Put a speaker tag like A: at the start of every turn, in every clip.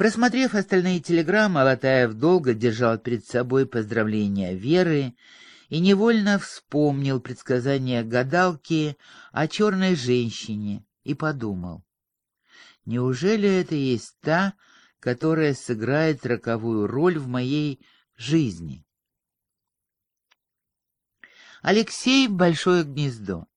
A: Просмотрев остальные телеграммы, Алатаев долго держал перед собой поздравления Веры и невольно вспомнил предсказания гадалки о черной женщине и подумал, неужели это есть та, которая сыграет роковую роль в моей жизни? Алексей в Большое гнездо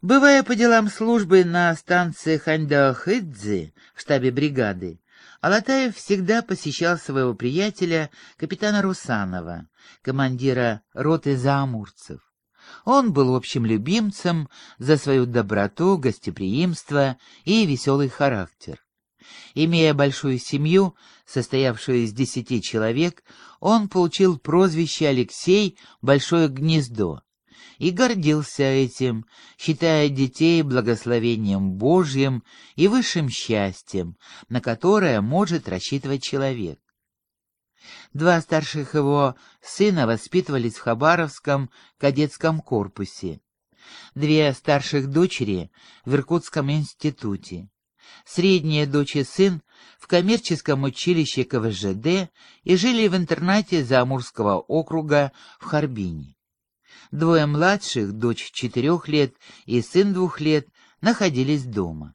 A: Бывая по делам службы на станции Ханьдаохыдзи в штабе бригады, Алатаев всегда посещал своего приятеля, капитана Русанова, командира роты заамурцев. Он был общим любимцем за свою доброту, гостеприимство и веселый характер. Имея большую семью, состоявшую из десяти человек, он получил прозвище Алексей «Большое гнездо» и гордился этим, считая детей благословением Божьим и высшим счастьем, на которое может рассчитывать человек. Два старших его сына воспитывались в Хабаровском кадетском корпусе, две старших дочери в Иркутском институте, средняя дочь и сын в коммерческом училище КВЖД и жили в интернате Заамурского округа в Харбине. Двое младших, дочь четырех лет и сын двух лет, находились дома.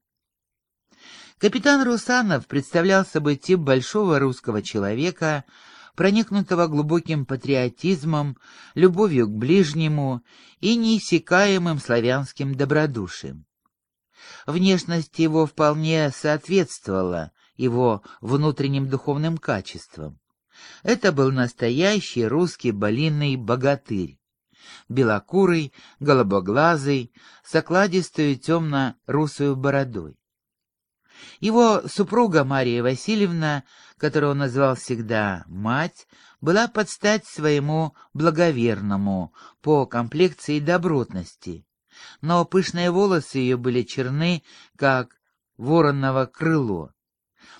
A: Капитан Русанов представлял собой тип большого русского человека, проникнутого глубоким патриотизмом, любовью к ближнему и неиссякаемым славянским добродушием. Внешность его вполне соответствовала его внутренним духовным качествам. Это был настоящий русский болинный богатырь, белокурый, голубоглазый, с окладистую темно-русую бородой. Его супруга Мария Васильевна, которую он назвал всегда «мать», была под стать своему благоверному по комплекции и добротности, но пышные волосы ее были черны, как вороново крыло.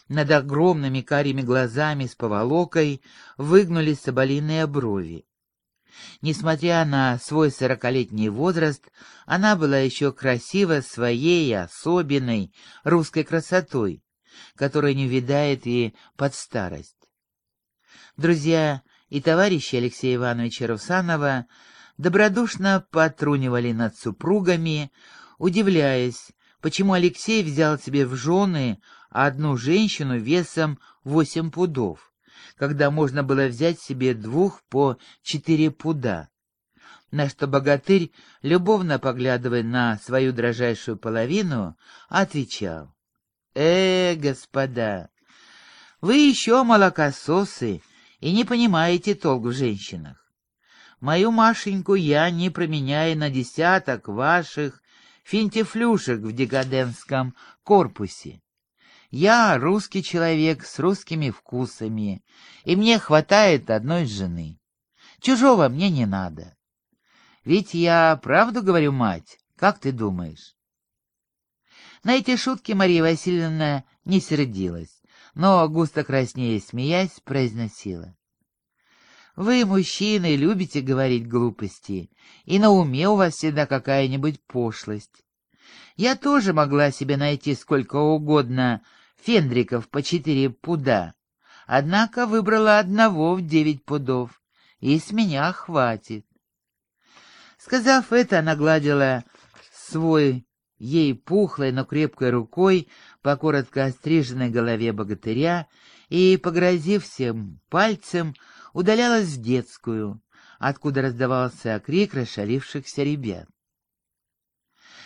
A: Над огромными карими глазами с поволокой выгнулись соболиные брови. Несмотря на свой сорокалетний возраст, она была еще красива своей особенной русской красотой, которая не видает и под старость. Друзья и товарищи Алексея Ивановича Русанова добродушно потрунивали над супругами, удивляясь, почему Алексей взял себе в жены одну женщину весом восемь пудов когда можно было взять себе двух по четыре пуда. На что богатырь, любовно поглядывая на свою дрожайшую половину, отвечал. «Э, господа, вы еще молокососы и не понимаете толк в женщинах. Мою Машеньку я не променяю на десяток ваших финтифлюшек в декаденском корпусе. Я русский человек с русскими вкусами, и мне хватает одной жены. Чужого мне не надо. Ведь я правду говорю, мать, как ты думаешь? На эти шутки Мария Васильевна не сердилась, но, густо краснее смеясь, произносила. «Вы, мужчины, любите говорить глупости, и на уме у вас всегда какая-нибудь пошлость. Я тоже могла себе найти сколько угодно фендриков по четыре пуда, однако выбрала одного в девять пудов, и с меня хватит. Сказав это, она гладила свой ей пухлой, но крепкой рукой по коротко остриженной голове богатыря и, погрозив всем пальцем, удалялась в детскую, откуда раздавался крик расшалившихся ребят.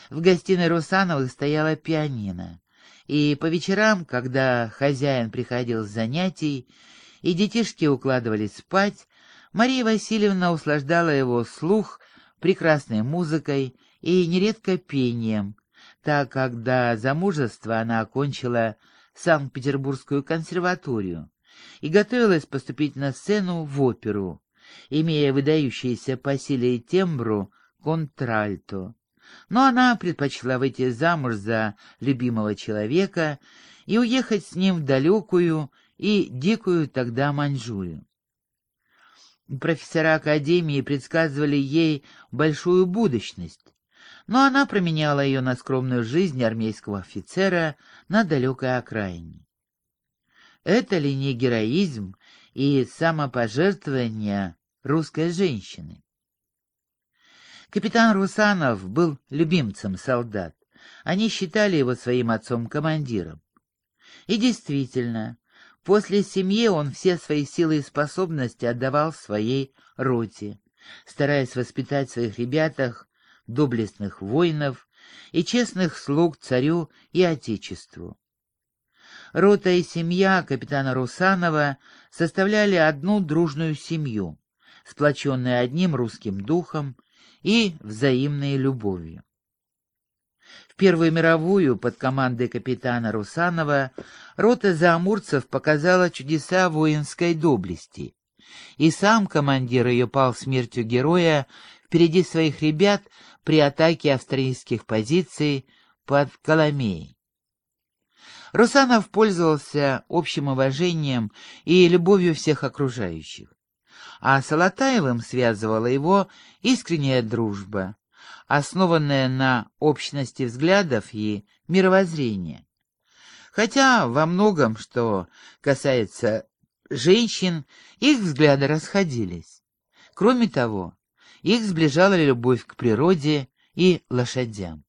A: В гостиной Русановых стояла пианино и по вечерам, когда хозяин приходил с занятий, и детишки укладывались спать, Мария Васильевна услаждала его слух прекрасной музыкой и нередко пением, так как до замужества она окончила Санкт-Петербургскую консерваторию и готовилась поступить на сцену в оперу, имея выдающиеся по силе и тембру контральто но она предпочла выйти замуж за любимого человека и уехать с ним в далекую и дикую тогда Маньчжурию. Профессора Академии предсказывали ей большую будущность, но она променяла ее на скромную жизнь армейского офицера на далекой окраине. Это ли не героизм и самопожертвование русской женщины? Капитан Русанов был любимцем солдат. Они считали его своим отцом-командиром. И действительно, после семьи он все свои силы и способности отдавал своей роте, стараясь воспитать в своих ребятах доблестных воинов и честных слуг царю и отечеству. Рота и семья капитана Русанова составляли одну дружную семью, сплоченную одним русским духом и взаимной любовью. В Первую мировую под командой капитана Русанова рота заамурцев показала чудеса воинской доблести, и сам командир ее пал смертью героя впереди своих ребят при атаке австрийских позиций под Коломеей. Русанов пользовался общим уважением и любовью всех окружающих, а с Алатаевым связывала его искренняя дружба, основанная на общности взглядов и мировоззрения. Хотя во многом, что касается женщин, их взгляды расходились. Кроме того, их сближала любовь к природе и лошадям.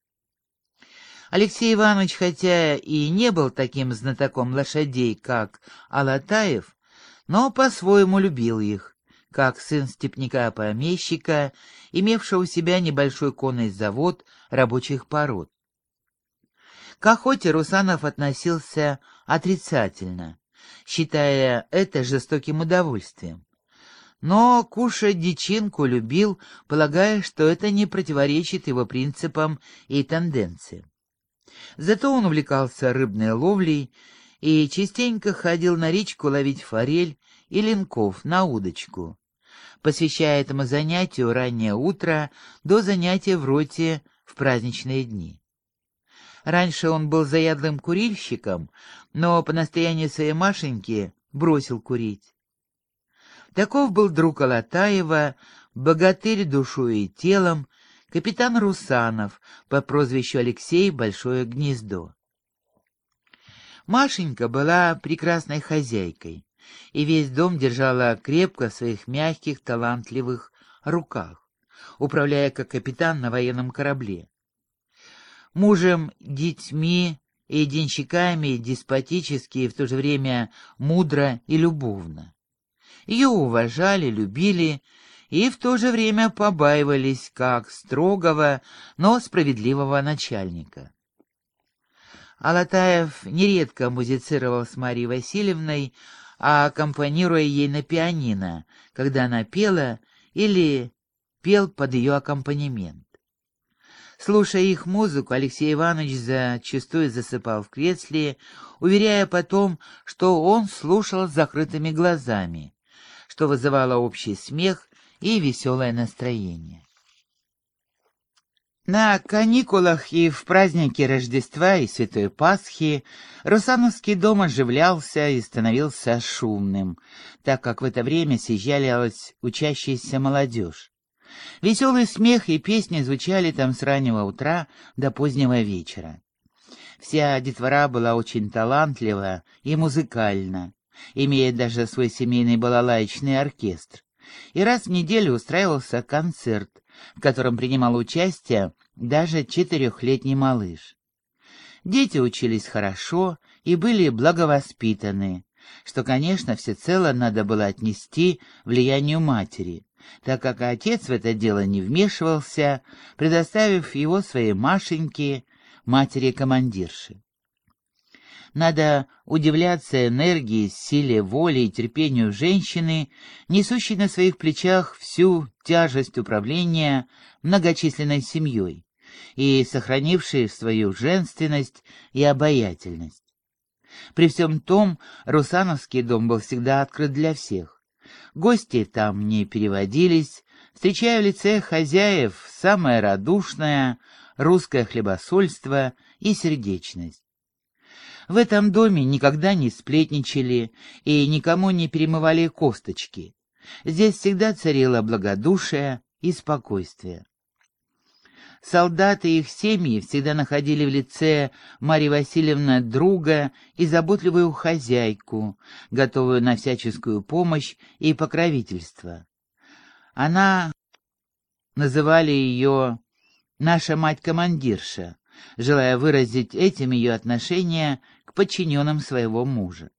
A: Алексей Иванович, хотя и не был таким знатоком лошадей, как Алатаев, но по-своему любил их, как сын степняка-помещика, имевшего у себя небольшой конный завод рабочих пород. К охоте Русанов относился отрицательно, считая это жестоким удовольствием но кушать дичинку любил, полагая, что это не противоречит его принципам и тенденциям. Зато он увлекался рыбной ловлей и частенько ходил на речку ловить форель и линков на удочку, посвящая этому занятию раннее утро до занятия в роте в праздничные дни. Раньше он был заядлым курильщиком, но по настоянию своей Машеньки бросил курить. Таков был друг Алатаева, богатырь душой и телом, капитан Русанов по прозвищу Алексей Большое Гнездо. Машенька была прекрасной хозяйкой, и весь дом держала крепко в своих мягких, талантливых руках, управляя как капитан на военном корабле. Мужем, детьми и денщиками деспотически и в то же время мудро и любовно. Ее уважали, любили и в то же время побаивались как строгого, но справедливого начальника. Алатаев нередко музицировал с Марией Васильевной, аккомпанируя ей на пианино, когда она пела или пел под ее аккомпанемент. Слушая их музыку, Алексей Иванович зачастую засыпал в кресле, уверяя потом, что он слушал с закрытыми глазами что вызывало общий смех и веселое настроение. На каникулах и в праздники Рождества и Святой Пасхи Русановский дом оживлялся и становился шумным, так как в это время съезжалась учащаяся молодежь. Веселый смех и песни звучали там с раннего утра до позднего вечера. Вся детвора была очень талантлива и музыкальна имея даже свой семейный балалаечный оркестр. И раз в неделю устраивался концерт, в котором принимал участие даже четырехлетний малыш. Дети учились хорошо и были благовоспитаны, что, конечно, всецело надо было отнести влиянию матери, так как отец в это дело не вмешивался, предоставив его своей Машеньке, матери-командирши. Надо удивляться энергии, силе воли и терпению женщины, несущей на своих плечах всю тяжесть управления многочисленной семьей и сохранившей свою женственность и обаятельность. При всем том, Русановский дом был всегда открыт для всех. Гости там не переводились, встречая в лице хозяев самое радушное русское хлебосольство и сердечность. В этом доме никогда не сплетничали и никому не перемывали косточки. Здесь всегда царило благодушие и спокойствие. Солдаты и их семьи всегда находили в лице Марьи Васильевны друга и заботливую хозяйку, готовую на всяческую помощь и покровительство. Она называли ее «наша мать-командирша», желая выразить этим ее отношение к подчиненным своего мужа.